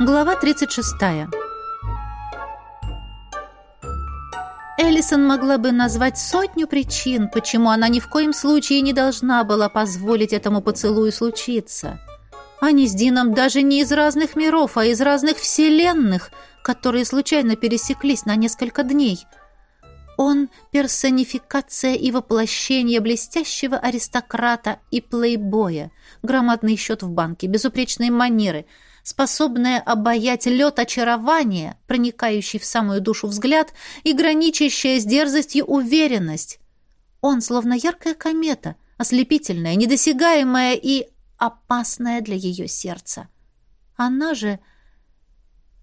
Глава 36. Эллисон могла бы назвать сотню причин, почему она ни в коем случае не должна была позволить этому поцелую случиться. Они с Дином даже не из разных миров, а из разных вселенных, которые случайно пересеклись на несколько дней. Он — персонификация и воплощение блестящего аристократа и плейбоя, громадный счет в банке, безупречные манеры — способная обаять лед очарования, проникающий в самую душу взгляд и граничащая с дерзостью уверенность. Он словно яркая комета, ослепительная, недосягаемая и опасная для ее сердца. Она же...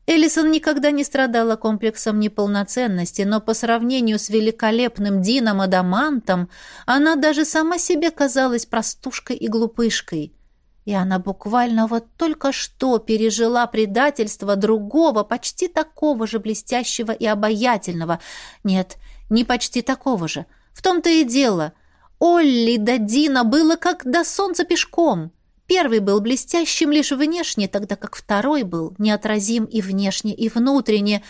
Элисон никогда не страдала комплексом неполноценности, но по сравнению с великолепным Дином Адамантом она даже сама себе казалась простушкой и глупышкой — и она буквально вот только что пережила предательство другого, почти такого же блестящего и обаятельного. Нет, не почти такого же. В том-то и дело. Олли до Дина было как до солнца пешком. Первый был блестящим лишь внешне, тогда как второй был неотразим и внешне, и внутренне.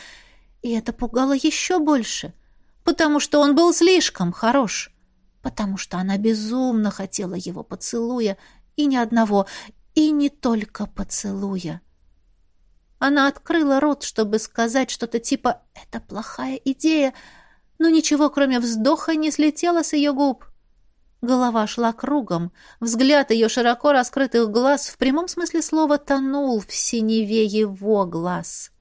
И это пугало еще больше, потому что он был слишком хорош, потому что она безумно хотела его поцелуя и ни одного, и не только поцелуя. Она открыла рот, чтобы сказать что-то типа «это плохая идея», но ничего, кроме вздоха, не слетело с ее губ. Голова шла кругом, взгляд ее широко раскрытых глаз в прямом смысле слова тонул в синеве его глаз.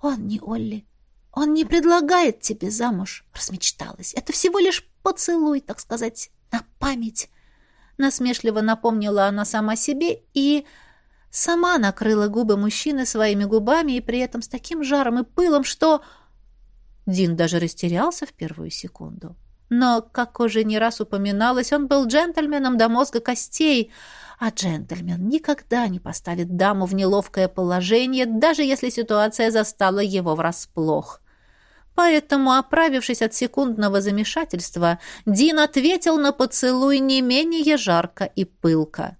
«Он не Олли, он не предлагает тебе замуж», — размечталась. «Это всего лишь поцелуй, так сказать, на память» насмешливо напомнила она сама себе и сама накрыла губы мужчины своими губами и при этом с таким жаром и пылом, что Дин даже растерялся в первую секунду. Но, как уже не раз упоминалось, он был джентльменом до мозга костей, а джентльмен никогда не поставит даму в неловкое положение, даже если ситуация застала его врасплох. Поэтому, оправившись от секундного замешательства, Дин ответил на поцелуй не менее жарко и пылко.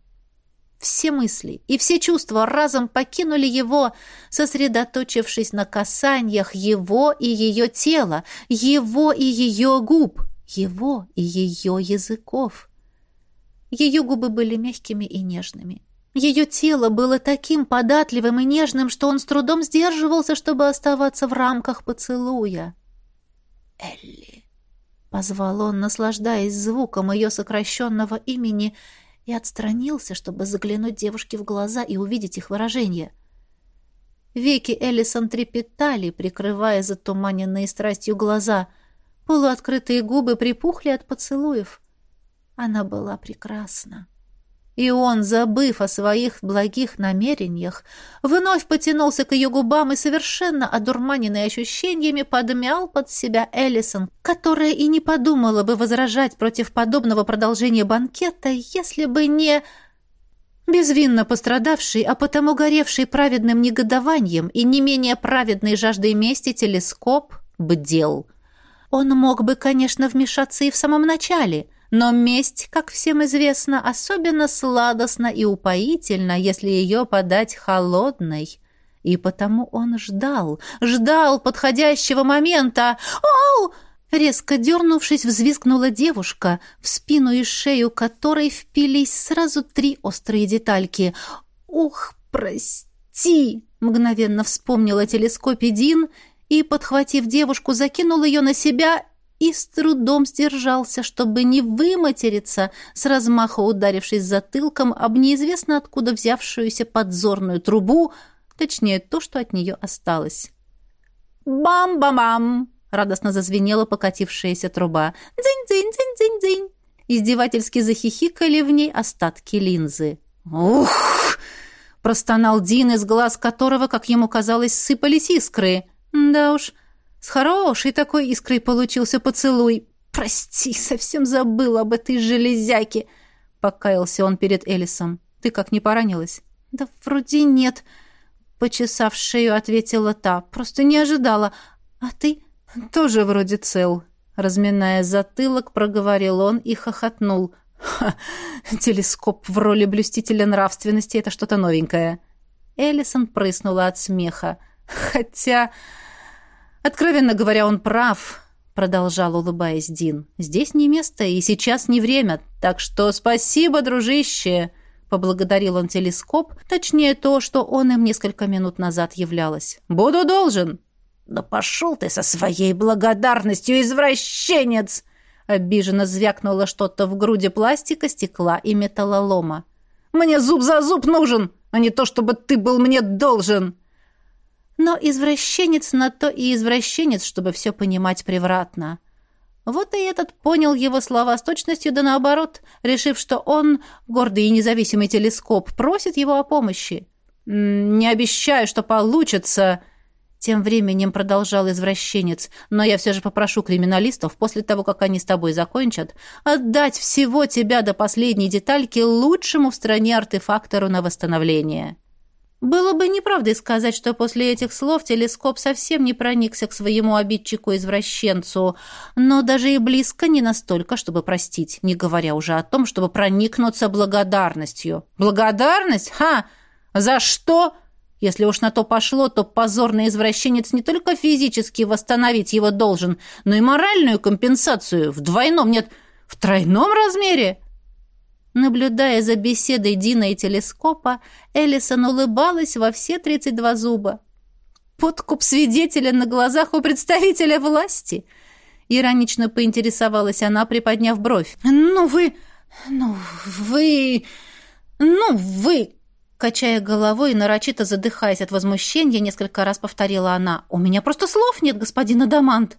Все мысли и все чувства разом покинули его, сосредоточившись на касаниях его и ее тела, его и ее губ, его и ее языков. Ее губы были мягкими и нежными. Ее тело было таким податливым и нежным, что он с трудом сдерживался, чтобы оставаться в рамках поцелуя. «Элли!» — позвал он, наслаждаясь звуком ее сокращенного имени, и отстранился, чтобы заглянуть девушке в глаза и увидеть их выражение. Веки Эллисон трепетали, прикрывая затуманенные страстью глаза. Полуоткрытые губы припухли от поцелуев. Она была прекрасна. И он, забыв о своих благих намерениях, вновь потянулся к ее губам и совершенно одурманенный ощущениями подмял под себя Эллисон, которая и не подумала бы возражать против подобного продолжения банкета, если бы не... Безвинно пострадавший, а потому горевший праведным негодованием и не менее праведной жаждой мести телескоп бдел. Он мог бы, конечно, вмешаться и в самом начале — но месть, как всем известно, особенно сладостна и упоительна, если ее подать холодной. И потому он ждал, ждал подходящего момента. «Оу!» Резко дернувшись, взвизгнула девушка, в спину и шею которой впились сразу три острые детальки. «Ух, прости!» — мгновенно вспомнила телескопе Дин и, подхватив девушку, закинул ее на себя и с трудом сдержался, чтобы не выматериться, с размаха ударившись затылком об неизвестно откуда взявшуюся подзорную трубу, точнее, то, что от нее осталось. «Бам-бам-бам!» — радостно зазвенела покатившаяся труба. «Дзынь-дзынь-дзынь-дзынь-дзынь!» Издевательски захихикали в ней остатки линзы. «Ух!» — простонал Дин, из глаз которого, как ему казалось, сыпались искры. «Да уж, с хорошей такой искрой получился поцелуй. Прости, совсем забыл об этой железяке, покаялся он перед Элисом. Ты как не поранилась? Да вроде нет, почесав шею, ответила та. Просто не ожидала. А ты тоже вроде цел. Разминая затылок, проговорил он и хохотнул. Ха, телескоп в роли блюстителя нравственности — это что-то новенькое. Эллисон прыснула от смеха. «Хотя, откровенно говоря, он прав», — продолжал, улыбаясь Дин. «Здесь не место и сейчас не время, так что спасибо, дружище!» Поблагодарил он телескоп, точнее то, что он им несколько минут назад являлось. «Буду должен!» «Да пошел ты со своей благодарностью, извращенец!» Обиженно звякнуло что-то в груди пластика, стекла и металлолома. «Мне зуб за зуб нужен, а не то, чтобы ты был мне должен!» Но извращенец на то и извращенец, чтобы все понимать превратно. Вот и этот понял его слова с точностью да наоборот, решив, что он, гордый и независимый телескоп, просит его о помощи. «Не обещаю, что получится», — тем временем продолжал извращенец, «но я все же попрошу криминалистов, после того, как они с тобой закончат, отдать всего тебя до последней детальки лучшему в стране артефактору на восстановление». Было бы неправдой сказать, что после этих слов телескоп совсем не проникся к своему обидчику-извращенцу, но даже и близко не настолько, чтобы простить, не говоря уже о том, чтобы проникнуться благодарностью. Благодарность? Ха! За что? Если уж на то пошло, то позорный извращенец не только физически восстановить его должен, но и моральную компенсацию в двойном, нет, в тройном размере. Наблюдая за беседой Дина и телескопа, Эллисон улыбалась во все 32 зуба. «Подкуп свидетеля на глазах у представителя власти!» Иронично поинтересовалась она, приподняв бровь. «Ну вы... ну вы... ну вы...» Качая головой и нарочито задыхаясь от возмущения, несколько раз повторила она. «У меня просто слов нет, господин Адамант!»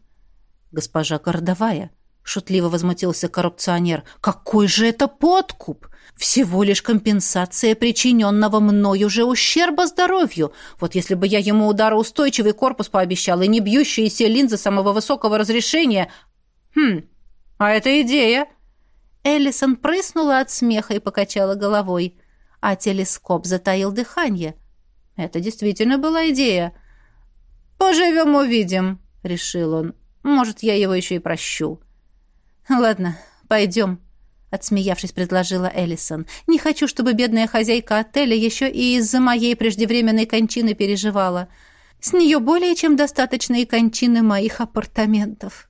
«Госпожа городовая», Шутливо возмутился коррупционер. «Какой же это подкуп? Всего лишь компенсация причиненного мною же ущерба здоровью. Вот если бы я ему удароустойчивый корпус пообещал и не бьющиеся линзы самого высокого разрешения... Хм, а это идея!» Эллисон прыснула от смеха и покачала головой, а телескоп затаил дыхание. Это действительно была идея. «Поживем, увидим», — решил он. «Может, я его еще и прощу». «Ладно, пойдем», — отсмеявшись, предложила Эллисон. «Не хочу, чтобы бедная хозяйка отеля еще и из-за моей преждевременной кончины переживала. С нее более чем достаточно и кончины моих апартаментов».